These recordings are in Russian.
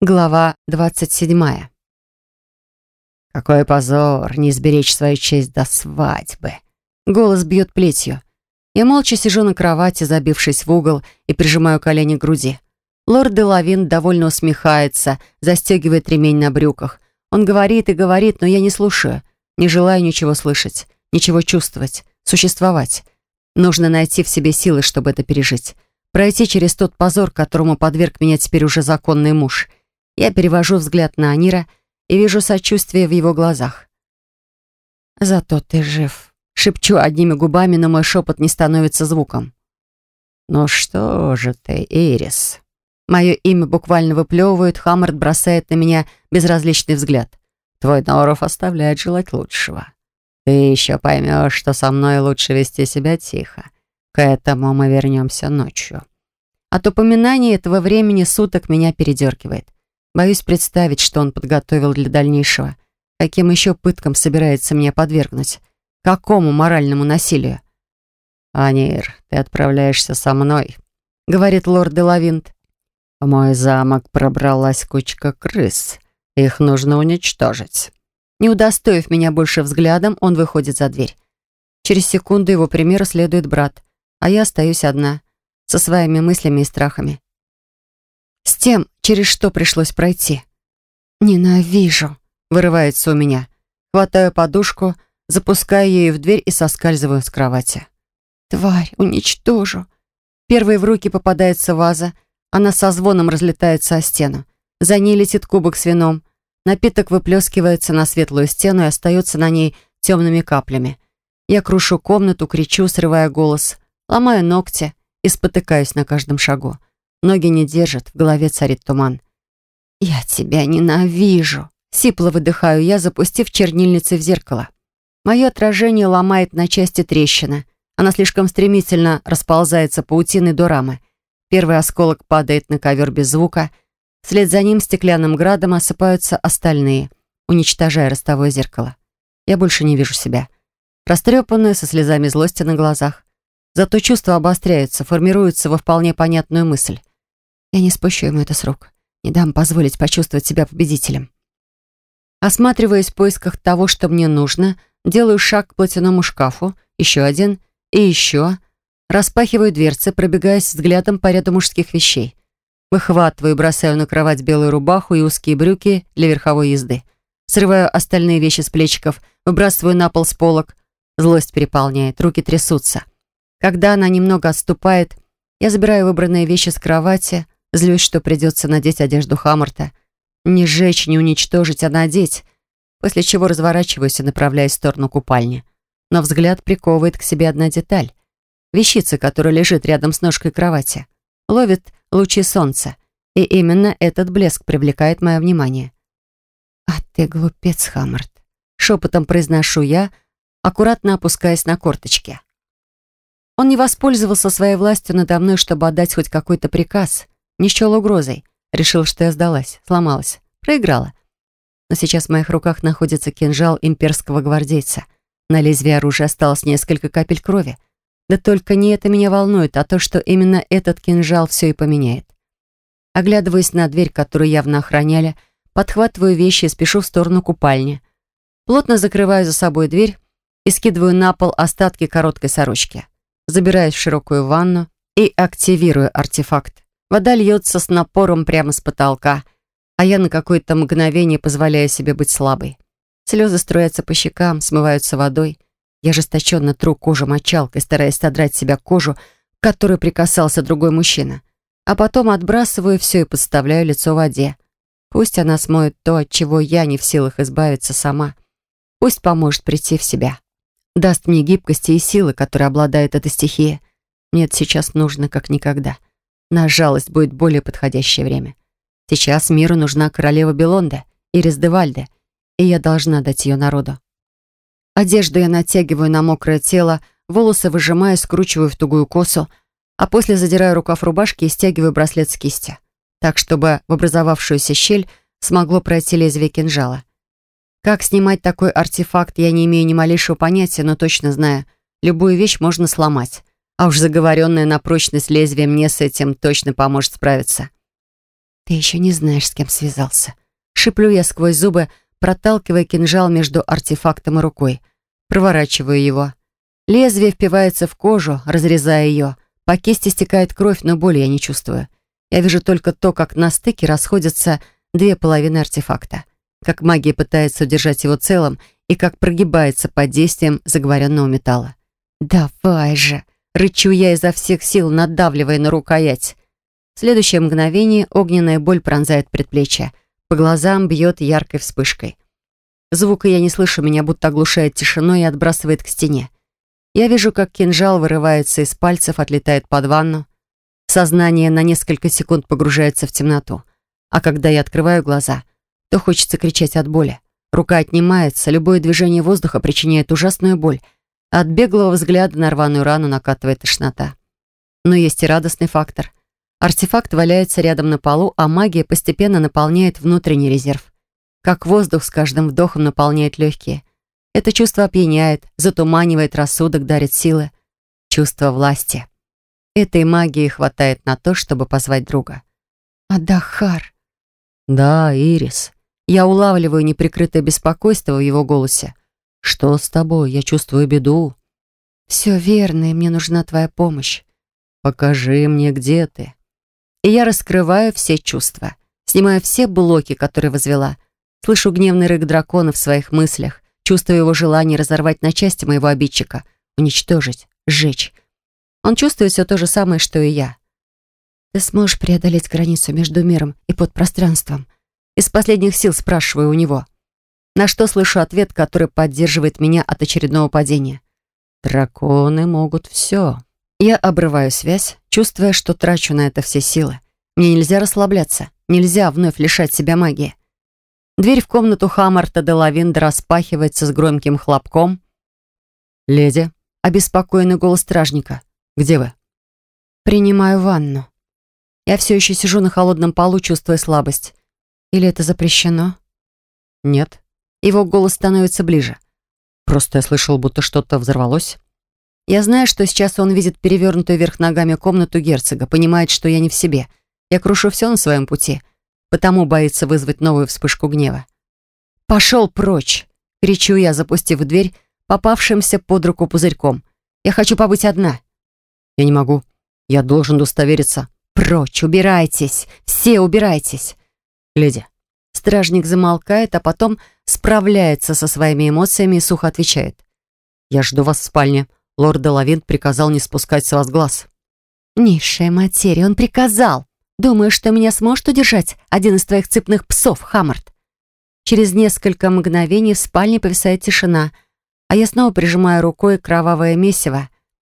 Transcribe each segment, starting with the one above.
Глава двадцать седьмая. Какой позор не сберечь свою честь до свадьбы. Голос бьет плетью. Я молча сижу на кровати, забившись в угол, и прижимаю колени к груди. Лорд Делавин довольно усмехается, застегивает ремень на брюках. Он говорит и говорит, но я не слушаю. Не желаю ничего слышать, ничего чувствовать, существовать. Нужно найти в себе силы, чтобы это пережить. Пройти через тот позор, которому подверг меня теперь уже законный муж. Я перевожу взгляд на Анира и вижу сочувствие в его глазах. «Зато ты жив», — шепчу одними губами, но мой шепот не становится звуком. «Ну что же ты, Ирис?» Мое имя буквально выплевывают, Хаммард бросает на меня безразличный взгляд. «Твой Норов оставляет желать лучшего. Ты еще поймешь, что со мной лучше вести себя тихо. К этому мы вернемся ночью». От упоминания этого времени суток меня передергивает. Боюсь представить, что он подготовил для дальнейшего. Каким еще пыткам собирается меня подвергнуть? Какому моральному насилию? «Анир, ты отправляешься со мной», — говорит лорд Делавинт. «В мой замок пробралась кучка крыс. Их нужно уничтожить». Не удостоив меня больше взглядом, он выходит за дверь. Через секунду его примеру следует брат а я остаюсь одна, со своими мыслями и страхами. С тем, через что пришлось пройти. «Ненавижу», — вырывается у меня. Хватаю подушку, запускаю ею в дверь и соскальзываю с кровати. «Тварь, уничтожу!» Первой в руки попадается ваза, она со звоном разлетается о стену. За ней летит кубок с вином. Напиток выплескивается на светлую стену и остается на ней темными каплями. Я крушу комнату, кричу, срывая голос. Ломаю ногти и спотыкаюсь на каждом шагу. Ноги не держат, в голове царит туман. «Я тебя ненавижу!» Сипло выдыхаю я, запустив чернильницы в зеркало. Мое отражение ломает на части трещина. Она слишком стремительно расползается паутиной до рамы. Первый осколок падает на ковер без звука. Вслед за ним стеклянным градом осыпаются остальные, уничтожая ростовое зеркало. Я больше не вижу себя. Растрепанную, со слезами злости на глазах. Зато чувства обостряются, формируются во вполне понятную мысль. Я не спущу ему это с рук. Не дам позволить почувствовать себя победителем. Осматриваясь в поисках того, что мне нужно, делаю шаг к платяному шкафу, еще один и еще. Распахиваю дверцы, пробегаясь взглядом по ряду мужских вещей. Выхватываю бросаю на кровать белую рубаху и узкие брюки для верховой езды. Срываю остальные вещи с плечиков, выбрасываю на пол с полок. Злость переполняет, руки трясутся. Когда она немного отступает, я забираю выбранные вещи с кровати, злюсь, что придется надеть одежду Хаммарта. Не сжечь, не уничтожить, а надеть. После чего разворачиваюсь и направляюсь в сторону купальни. Но взгляд приковывает к себе одна деталь. Вещица, которая лежит рядом с ножкой кровати. Ловит лучи солнца. И именно этот блеск привлекает мое внимание. «А ты глупец, Хаммарт», — шепотом произношу я, аккуратно опускаясь на корточки. Он не воспользовался своей властью надо мной, чтобы отдать хоть какой-то приказ. Не счел угрозой. Решил, что я сдалась, сломалась, проиграла. Но сейчас в моих руках находится кинжал имперского гвардейца. На лезвии оружия осталось несколько капель крови. Да только не это меня волнует, а то, что именно этот кинжал все и поменяет. Оглядываясь на дверь, которую явно охраняли, подхватываю вещи и спешу в сторону купальни. Плотно закрываю за собой дверь и скидываю на пол остатки короткой сорочки забираюсь в широкую ванну и активирую артефакт. Вода льется с напором прямо с потолка, а я на какое-то мгновение позволяю себе быть слабой. Слезы струятся по щекам, смываются водой. Я жесточенно тру кожу мочалкой, стараясь содрать себя кожу, к которой прикасался другой мужчина. А потом отбрасываю все и подставляю лицо в воде. Пусть она смоет то, от чего я не в силах избавиться сама. Пусть поможет прийти в себя даст мне гибкости и силы, которые обладает эта стихия. Мне это сейчас нужно как никогда. На жалость будет более подходящее время. Сейчас миру нужна королева Белонда, Ирис де Вальде, и я должна дать ее народу. Одежду я натягиваю на мокрое тело, волосы выжимаю, скручиваю в тугую косу, а после задираю рукав рубашки и стягиваю браслет с кисти, так, чтобы в образовавшуюся щель смогло пройти лезвие кинжала. Как снимать такой артефакт, я не имею ни малейшего понятия, но точно знаю, любую вещь можно сломать. А уж заговоренное на прочность лезвие мне с этим точно поможет справиться. Ты еще не знаешь, с кем связался. Шиплю я сквозь зубы, проталкивая кинжал между артефактом и рукой. Проворачиваю его. Лезвие впивается в кожу, разрезая ее. По кисти стекает кровь, но боли я не чувствую. Я вижу только то, как на стыке расходятся две половины артефакта. Как магия пытается удержать его целым и как прогибается под действием заговоренного металла. «Давай же!» — рычу я изо всех сил, надавливая на рукоять. В следующее мгновение огненная боль пронзает предплечье. По глазам бьет яркой вспышкой. Звука я не слышу, меня будто оглушает тишиной и отбрасывает к стене. Я вижу, как кинжал вырывается из пальцев, отлетает под ванну. Сознание на несколько секунд погружается в темноту. А когда я открываю глаза, то хочется кричать от боли. Рука отнимается, любое движение воздуха причиняет ужасную боль. От беглого взгляда на рваную рану накатывает тошнота. Но есть и радостный фактор. Артефакт валяется рядом на полу, а магия постепенно наполняет внутренний резерв. Как воздух с каждым вдохом наполняет легкие – это чувство опьяняет, затуманивает рассудок, дарит силы. Чувство власти. Этой магии хватает на то, чтобы позвать друга. «Адахар!» «Да, Ирис». Я улавливаю неприкрытое беспокойство в его голосе. «Что с тобой? Я чувствую беду». «Все верно, и мне нужна твоя помощь». «Покажи мне, где ты». И я раскрываю все чувства. Снимаю все блоки, которые возвела. Слышу гневный рык дракона в своих мыслях. Чувствую его желание разорвать на части моего обидчика, уничтожить, сжечь. Он чувствует все то же самое, что и я. Ты сможешь преодолеть границу между миром и подпространством? Из последних сил спрашиваю у него. На что слышу ответ, который поддерживает меня от очередного падения. Драконы могут все. Я обрываю связь, чувствуя, что трачу на это все силы. Мне нельзя расслабляться, нельзя вновь лишать себя магии. Дверь в комнату Хаммарта де Лавинда распахивается с громким хлопком. «Леди», — обеспокоенный голос стражника, — «где вы?» «Принимаю ванну. Я все еще сижу на холодном полу, чувствуя слабость. Или это запрещено?» «Нет». Его голос становится ближе. «Просто я слышал, будто что-то взорвалось». Я знаю, что сейчас он видит перевернутую вверх ногами комнату герцога, понимает, что я не в себе. Я крушу все на своем пути — потому боится вызвать новую вспышку гнева. «Пошел прочь!» — кричу я, запустив в дверь попавшимся под руку пузырьком. «Я хочу побыть одна». «Я не могу. Я должен удостовериться». «Прочь! Убирайтесь! Все убирайтесь!» «Леди». Стражник замолкает, а потом справляется со своими эмоциями и сухо отвечает. «Я жду вас в спальне. Лорд Лавин приказал не спускать с вас глаз». «Низшая материя, он приказал!» Думаешь, что меня сможет удержать один из твоих цепных псов, Хаммарт?» Через несколько мгновений в спальне повисает тишина, а я снова прижимаю рукой кровавое месиво,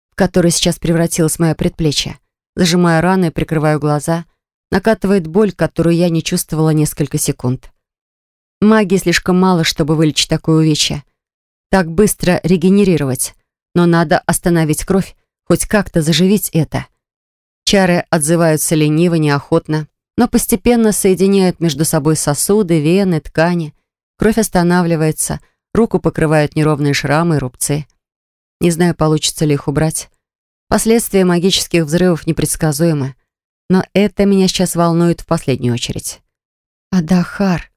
в которое сейчас превратилось мое предплечье. Зажимаю рану и прикрываю глаза. Накатывает боль, которую я не чувствовала несколько секунд. Магии слишком мало, чтобы вылечить такое увечье. Так быстро регенерировать. Но надо остановить кровь, хоть как-то заживить это. Чары отзываются лениво, неохотно, но постепенно соединяют между собой сосуды, вены, ткани. Кровь останавливается, руку покрывают неровные шрамы и рубцы. Не знаю, получится ли их убрать. Последствия магических взрывов непредсказуемы, но это меня сейчас волнует в последнюю очередь. Адахар.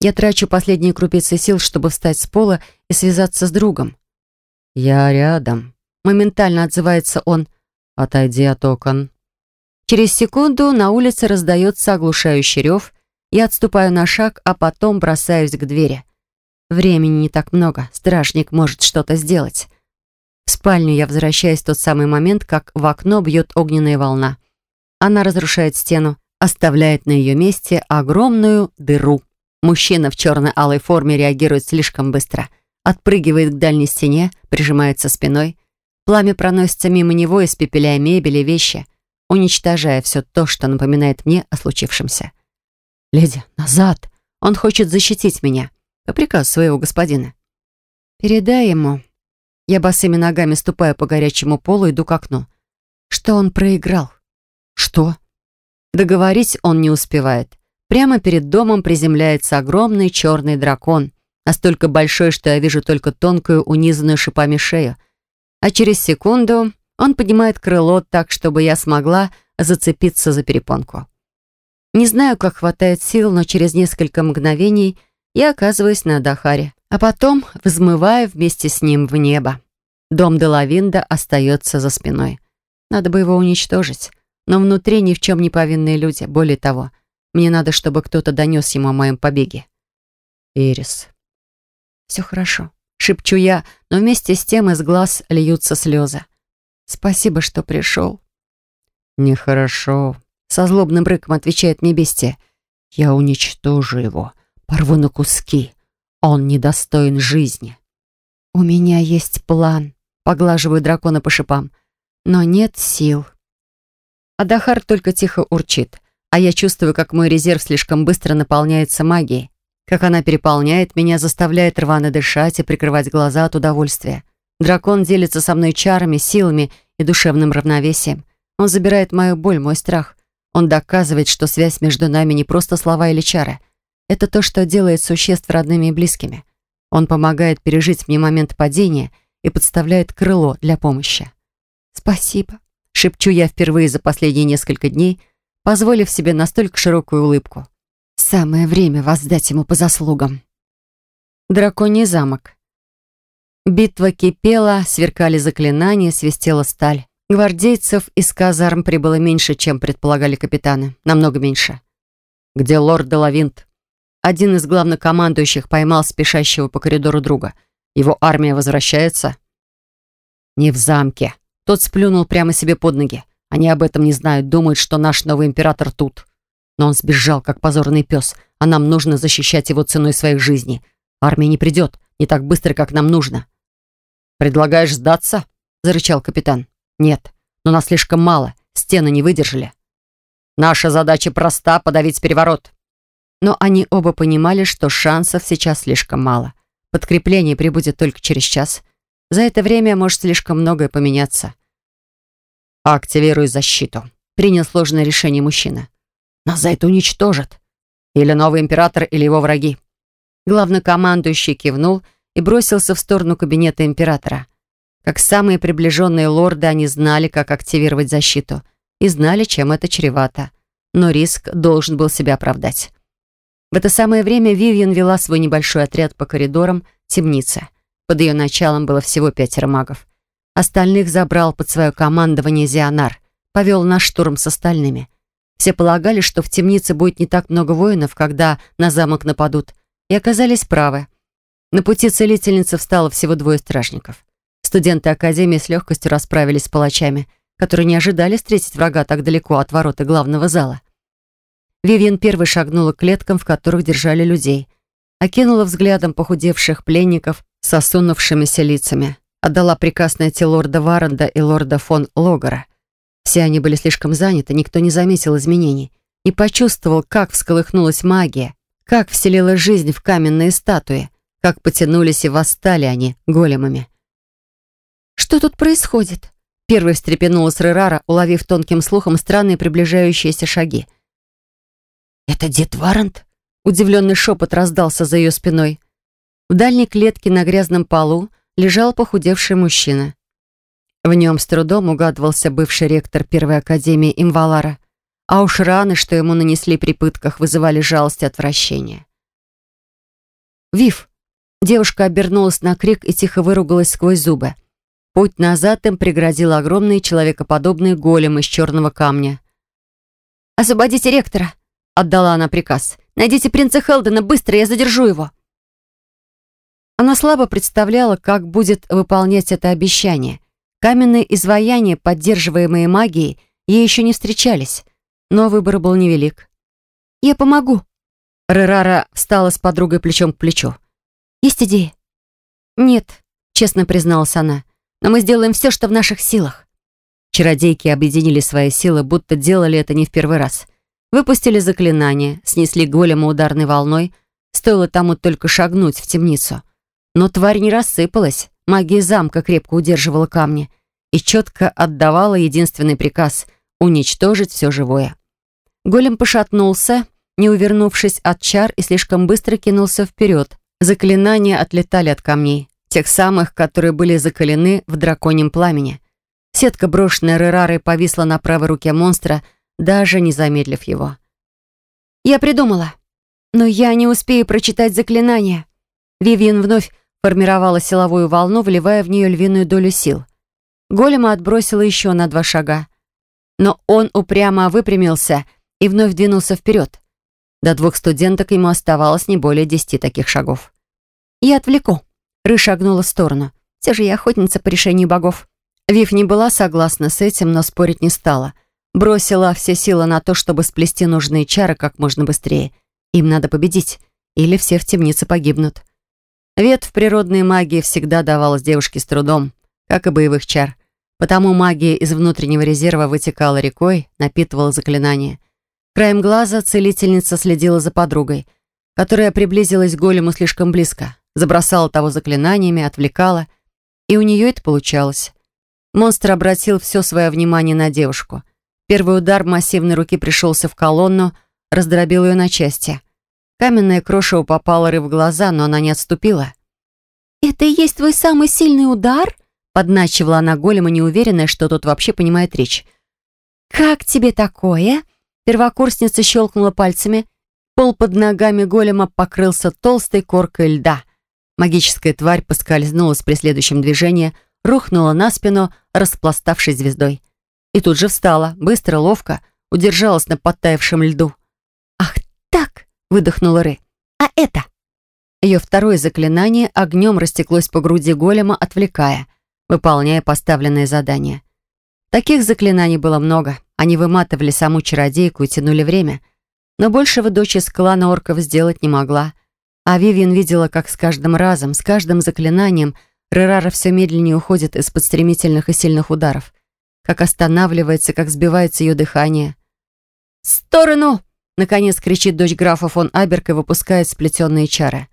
Я трачу последние крупицы сил, чтобы встать с пола и связаться с другом. «Я рядом», — моментально отзывается он. «Отойди от окон». Через секунду на улице раздается оглушающий рев. Я отступаю на шаг, а потом бросаюсь к двери. Времени не так много, стражник может что-то сделать. В спальню я возвращаюсь в тот самый момент, как в окно бьет огненная волна. Она разрушает стену, оставляет на ее месте огромную дыру. Мужчина в черно-алой форме реагирует слишком быстро. Отпрыгивает к дальней стене, прижимается спиной. Пламя проносится мимо него, испепеляя мебель и вещи уничтожая все то, что напоминает мне о случившемся. «Леди, назад! Он хочет защитить меня, по приказу своего господина». «Передай ему». Я босыми ногами ступаю по горячему полу, иду к окну. Что он проиграл? Что? Договорить он не успевает. Прямо перед домом приземляется огромный черный дракон, настолько большой, что я вижу только тонкую, унизанную шипами шею. А через секунду он поднимает крыло так, чтобы я смогла зацепиться за перепонку. Не знаю, как хватает сил, но через несколько мгновений я оказываюсь на Дахаре, а потом взмываю вместе с ним в небо. Дом Делавинда остается за спиной. Надо бы его уничтожить. Но внутри ни в чем не повинные люди. Более того, мне надо, чтобы кто-то донес ему о моем побеге. Ирис. Все хорошо. Шепчу я, но вместе с тем из глаз льются слезы. Спасибо, что пришел. Нехорошо. Со злобным рыком отвечает мне бестия. Я уничтожу его. Порву на куски. Он недостоин жизни. У меня есть план. Поглаживаю дракона по шипам. Но нет сил. Адахар только тихо урчит, а я чувствую, как мой резерв слишком быстро наполняется магией, как она переполняет меня, заставляет рвано дышать и прикрывать глаза от удовольствия. Дракон делится со мной чарами, силами и душевным равновесием. Он забирает мою боль, мой страх. Он доказывает, что связь между нами не просто слова или чары. Это то, что делает существ родными и близкими. Он помогает пережить мне момент падения и подставляет крыло для помощи. «Спасибо», Шепчу я впервые за последние несколько дней, позволив себе настолько широкую улыбку. Самое время воздать ему по заслугам. Драконий замок. Битва кипела, сверкали заклинания, свистела сталь. Гвардейцев из казарм прибыло меньше, чем предполагали капитаны. Намного меньше. «Где лорд Делавинт?» Один из главнокомандующих поймал спешащего по коридору друга. «Его армия возвращается?» «Не в замке», тот сплюнул прямо себе под ноги. Они об этом не знают, думают, что наш новый император тут. Но он сбежал, как позорный пес, а нам нужно защищать его ценой своих жизней. Армия не придет, не так быстро, как нам нужно. «Предлагаешь сдаться?» — зарычал капитан. «Нет, но нас слишком мало, стены не выдержали. Наша задача проста — подавить переворот». Но они оба понимали, что шансов сейчас слишком мало. Подкрепление прибудет только через час — за это время может слишком многое поменяться. «Активируй защиту», — принял сложное решение мужчина. «Нас за это уничтожат. Или новый император, или его враги». Главнокомандующий кивнул и бросился в сторону кабинета императора. Как самые приближенные лорды, они знали, как активировать защиту, и знали, чем это чревато. Но риск должен был себя оправдать. В это самое время Вивьен вела свой небольшой отряд по коридорам темницы. Под ее началом было всего пятеро магов. Остальных забрал под свое командование Зионар, повел на штурм с остальными. Все полагали, что в темнице будет не так много воинов, когда на замок нападут, и оказались правы. На пути целительницы встало всего двое стражников. Студенты Академии с легкостью расправились с палачами, которые не ожидали встретить врага так далеко от ворота главного зала. Вивьен первой шагнула к клеткам, в которых держали людей. Окинула взглядом похудевших пленников, с осунувшимися лицами. Отдала приказ найти лорда Варенда и лорда фон Логера. Все они были слишком заняты, никто не заметил изменений. Не почувствовал, как всколыхнулась магия, как вселила жизнь в каменные статуи, как потянулись и восстали они големами. «Что тут происходит?» Первой встрепенулась Рерара, уловив тонким слухом странные приближающиеся шаги. «Это дед Варант?» Удивленный шепот раздался за ее спиной. В дальней клетке на грязном полу лежал похудевший мужчина. В нем с трудом угадывался бывший ректор Первой Академии Имвалара, а уж раны, что ему нанесли при пытках, вызывали жалость и отвращение. «Вив!» Девушка обернулась на крик и тихо выругалась сквозь зубы. Путь назад им преградил огромный человекоподобный голем из черного камня. «Освободите ректора!» — отдала она приказ. «Найдите принца Хелдена, быстро, я задержу его!» Она слабо представляла, как будет выполнять это обещание. Каменные изваяния, поддерживаемые магией, ей еще не встречались, но выбор был невелик. «Я помогу». Рерара встала с подругой плечом к плечу. «Есть идеи?» «Нет», — честно призналась она, «но мы сделаем все, что в наших силах». Чародейки объединили свои силы, будто делали это не в первый раз. Выпустили заклинание, снесли голема ударной волной, стоило тому только шагнуть в темницу — но тварь не рассыпалась. Магия замка крепко удерживала камни и четко отдавала единственный приказ — уничтожить все живое. Голем пошатнулся, не увернувшись от чар, и слишком быстро кинулся вперед. Заклинания отлетали от камней, тех самых, которые были закалены в драконьем пламени. Сетка, брошенная Рерарой, повисла на правой руке монстра, даже не замедлив его. «Я придумала. Но я не успею прочитать заклинание». Вивьен вновь формировала силовую волну, вливая в нее львиную долю сил. Голема отбросила еще на два шага. Но он упрямо выпрямился и вновь двинулся вперед. До двух студенток ему оставалось не более десяти таких шагов. «Я отвлеку», — Ры шагнула в сторону. «Все же я охотница по решению богов». Вив не была согласна с этим, но спорить не стала. Бросила все силы на то, чтобы сплести нужные чары как можно быстрее. Им надо победить, или все в темнице погибнут. Ветвь природной магии всегда давалась девушке с трудом, как и боевых чар. Потому магия из внутреннего резерва вытекала рекой, напитывала заклинания. Краем глаза целительница следила за подругой, которая приблизилась к голему слишком близко, забросала того заклинаниями, отвлекала, и у нее это получалось. Монстр обратил все свое внимание на девушку. Первый удар массивной руки пришелся в колонну, раздробил ее на части. Каменная крошево попала Ры в глаза, но она не отступила. «Это и есть твой самый сильный удар?» Подначивала она голема, неуверенная, что тот вообще понимает речь. «Как тебе такое?» Первокурсница щелкнула пальцами. Пол под ногами голема покрылся толстой коркой льда. Магическая тварь поскользнулась при следующем движении, рухнула на спину, распластавшей звездой. И тут же встала, быстро, ловко, удержалась на подтаявшем льду. «Ах так!» — выдохнула Ры. «А это?» Ее второе заклинание огнем растеклось по груди голема, отвлекая — выполняя поставленное задание. Таких заклинаний было много. Они выматывали саму чародейку и тянули время. Но большего дочь из клана орков сделать не могла. А Вивиан видела, как с каждым разом, с каждым заклинанием Рерара все медленнее уходит из-под стремительных и сильных ударов. Как останавливается, как сбивается ее дыхание. «В сторону!» — наконец кричит дочь графа фон Аберг и выпускает сплетенные чары.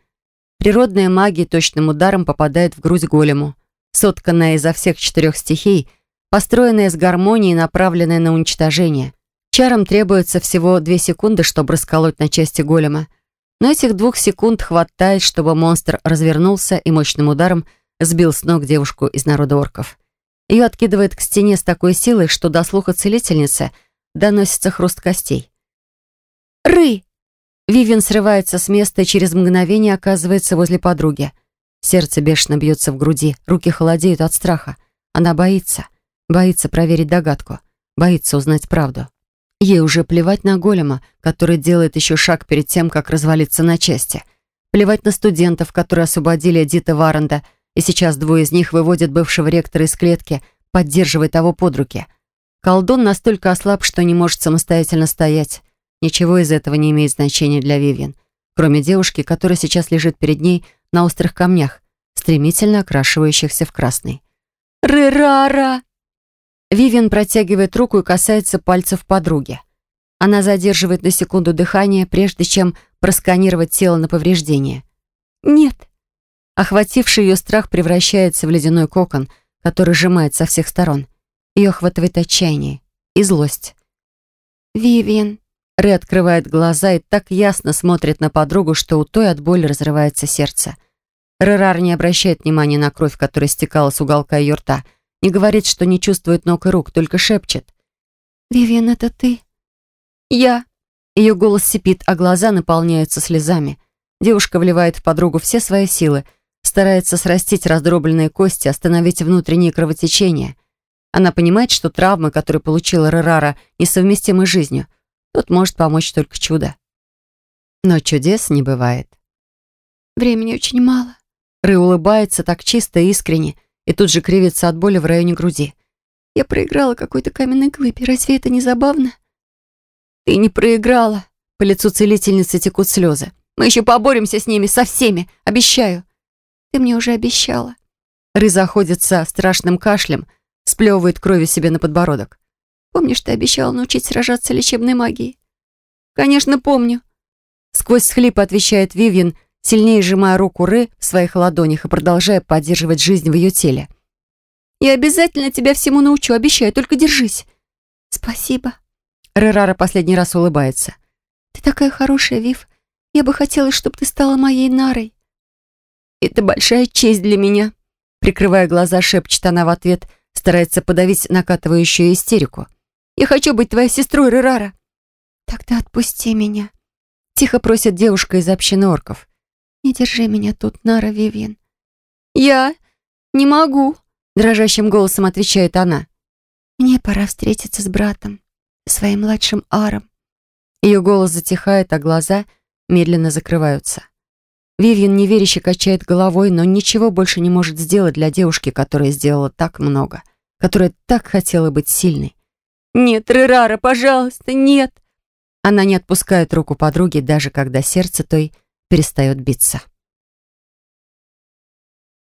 Природная магия точным ударом попадает в грудь голему сотканная изо всех четырех стихий, построенная с гармонией, направленная на уничтожение. Чарам требуется всего две секунды, чтобы расколоть на части голема. Но этих двух секунд хватает, чтобы монстр развернулся и мощным ударом сбил с ног девушку из народа орков. Ее откидывает к стене с такой силой, что до слуха целительницы доносится хруст костей. «Ры!» Вивен срывается с места и через мгновение оказывается возле подруги. Сердце бешено бьется в груди, руки холодеют от страха. Она боится, боится проверить догадку, боится узнать правду. Ей уже плевать на голема, который делает еще шаг перед тем, как развалиться на части. Плевать на студентов, которые освободили Эдита Варанда, и сейчас двое из них выводят бывшего ректора из клетки, поддерживая того под руки. Колдун настолько ослаб, что не может самостоятельно стоять. Ничего из этого не имеет значения для Вивьен, кроме девушки, которая сейчас лежит перед ней, на острых камнях, стремительно окрашивающихся в красный. «Рерара!» Вивен протягивает руку и касается пальцев подруги. Она задерживает на секунду дыхание, прежде чем просканировать тело на повреждение. «Нет». Охвативший ее страх превращается в ледяной кокон, который сжимает со всех сторон. Ее охватывает отчаяние и злость. «Вивиан». Рэ открывает глаза и так ясно смотрит на подругу, что у той от боли разрывается сердце. Рерар не обращает внимания на кровь, которая стекала с уголка ее рта, не говорит, что не чувствует ног и рук, только шепчет. «Вивиан, это ты?» «Я». Ее голос сипит, а глаза наполняются слезами. Девушка вливает в подругу все свои силы, старается срастить раздробленные кости, остановить внутренние кровотечения. Она понимает, что травмы, которые получила Рерара, несовместимы с жизнью. Тут может помочь только чудо. Но чудес не бывает. «Времени очень мало», Ры улыбается так чисто и искренне, и тут же кривится от боли в районе груди. «Я проиграла какой-то каменной глыбе. Разве это не забавно?» «Ты не проиграла!» По лицу целительницы текут слезы. «Мы еще поборемся с ними, со всеми, обещаю!» «Ты мне уже обещала!» Ры заходится страшным кашлем, сплевывает крови себе на подбородок. «Помнишь, ты обещала научить сражаться лечебной магией?» «Конечно, помню!» Сквозь схлип отвечает Вивьен, сильнее сжимая руку Ры в своих ладонях и продолжая поддерживать жизнь в ее теле. «Я обязательно тебя всему научу, обещаю, только держись». «Спасибо». Рерара последний раз улыбается. «Ты такая хорошая, Вив. Я бы хотела, чтобы ты стала моей Нарой». «Это большая честь для меня», — прикрывая глаза, шепчет она в ответ, старается подавить накатывающую истерику. «Я хочу быть твоей сестрой, Рерара». «Тогда отпусти меня». Тихо просит девушка из общины орков. «Не держи меня тут, Нара Вивьен». «Я не могу», — дрожащим голосом отвечает она. «Мне пора встретиться с братом, своим младшим Аром». Ее голос затихает, а глаза медленно закрываются. Вивьен неверяще качает головой, но ничего больше не может сделать для девушки, которая сделала так много, которая так хотела быть сильной. «Нет, Рерара, пожалуйста, нет!» Она не отпускает руку подруги, даже когда сердце той перестает биться.